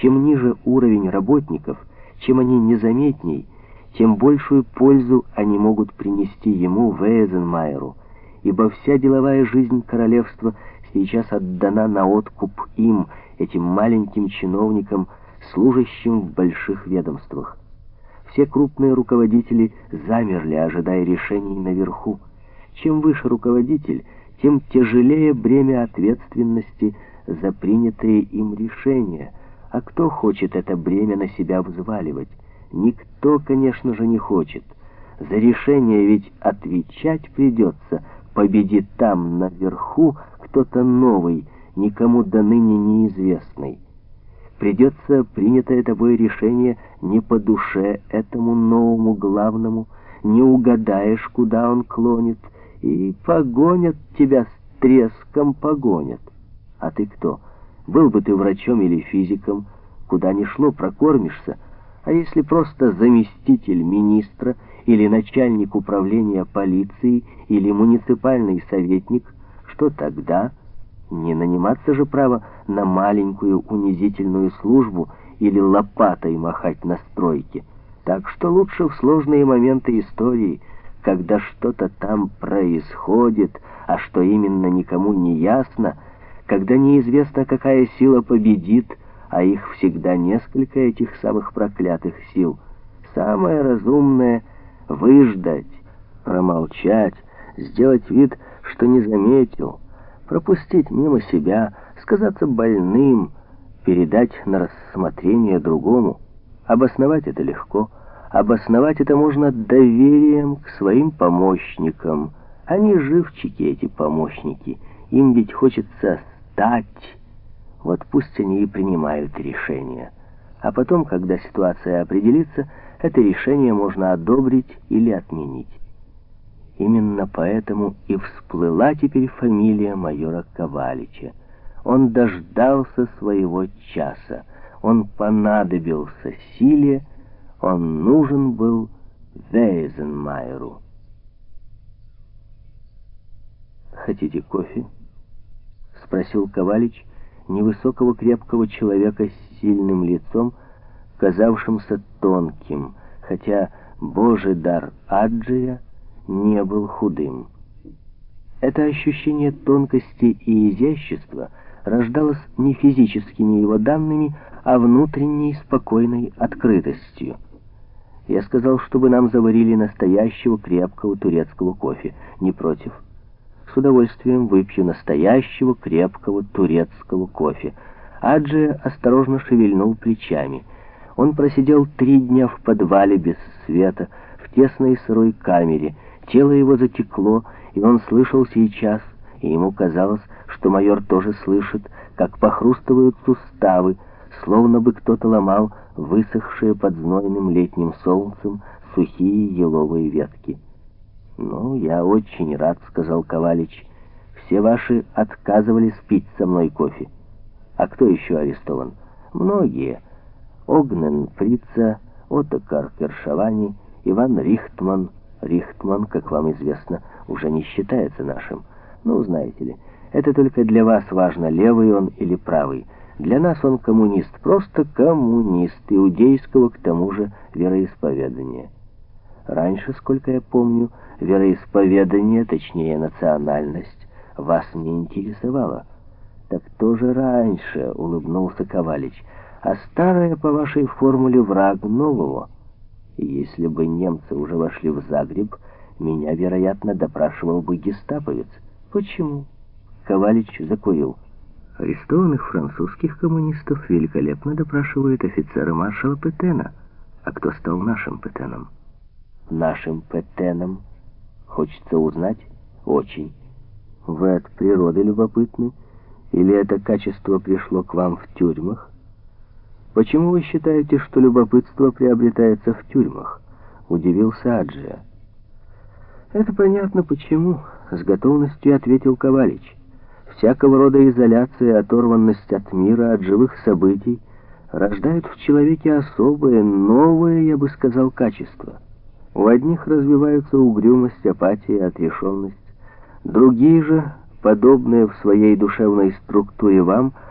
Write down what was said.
Чем ниже уровень работников, чем они незаметней, тем большую пользу они могут принести ему, Вейзенмайеру, ибо вся деловая жизнь королевства сейчас отдана на откуп им, этим маленьким чиновникам, служащим в больших ведомствах. Все крупные руководители замерли, ожидая решений наверху. Чем выше руководитель, тем тяжелее бремя ответственности за принятые им решения. А кто хочет это бремя на себя взваливать? Никто, конечно же, не хочет. За решение ведь отвечать придется. Победит там, наверху, кто-то новый, никому до ныне неизвестный. Придется принятое тобой решение не по душе этому новому главному, не угадаешь, куда он клонит, и погонят тебя с треском, погонят. А ты кто? Был бы ты врачом или физиком, куда ни шло, прокормишься, а если просто заместитель министра или начальник управления полиции или муниципальный советник, что тогда? Не наниматься же право на маленькую унизительную службу или лопатой махать на стройке. Так что лучше в сложные моменты истории, когда что-то там происходит, а что именно никому не ясно, когда неизвестно, какая сила победит, а их всегда несколько, этих самых проклятых сил. Самое разумное — выждать, промолчать, сделать вид, что не заметил, пропустить мимо себя, сказаться больным, передать на рассмотрение другому. Обосновать это легко. Обосновать это можно доверием к своим помощникам. Они живчики, эти помощники. Им ведь хочется стать. Вот пусть они и принимают решение. А потом, когда ситуация определится, это решение можно одобрить или отменить. Именно поэтому и всплыла теперь фамилия майора Ковалича. Он дождался своего часа. Он понадобился силе, он нужен был Вейзенмайеру. «Хотите кофе?» — спросил Ковалич невысокого крепкого человека с сильным лицом, казавшимся тонким, хотя божий дар Аджия — не был худым. Это ощущение тонкости и изящества рождалось не физическими его данными, а внутренней спокойной открытостью. Я сказал, чтобы нам заварили настоящего крепкого турецкого кофе. Не против. Удовольствием выпью настоящего крепкого турецкого кофе. Аджи осторожно шевельнул плечами. Он просидел три дня в подвале без света, в тесной сырой камере, Тело его затекло, и он слышал сейчас, и ему казалось, что майор тоже слышит, как похрустывают суставы, словно бы кто-то ломал высохшие под знойным летним солнцем сухие еловые ветки. «Ну, я очень рад», — сказал Ковалич. «Все ваши отказывались пить со мной кофе. А кто еще арестован?» «Многие. Огнен Фрица, Отокар Кершавани, Иван Рихтман». Рихтман, как вам известно, уже не считается нашим. Ну, знаете ли, это только для вас важно, левый он или правый. Для нас он коммунист, просто коммунист, иудейского к тому же вероисповедания. Раньше, сколько я помню, вероисповедание, точнее национальность, вас не интересовало. Так тоже раньше, улыбнулся Ковалич, а старая по вашей формуле враг нового — если бы немцы уже вошли в Загреб, меня, вероятно, допрашивал бы гестаповец. Почему? Ковалич закурил. Арестованных французских коммунистов великолепно допрашивают офицеры маршала Петена. А кто стал нашим Петеном? Нашим Петеном. Хочется узнать? Очень. Вы от природы любопытны? Или это качество пришло к вам в тюрьмах? «Почему вы считаете, что любопытство приобретается в тюрьмах?» — удивился Аджия. «Это понятно почему», — с готовностью ответил Ковалич. «Всякого рода изоляция, оторванность от мира, от живых событий рождают в человеке особые, новые, я бы сказал, качества. У одних развиваются угрюмость, апатия, отрешенность. Другие же, подобные в своей душевной структуре вам, —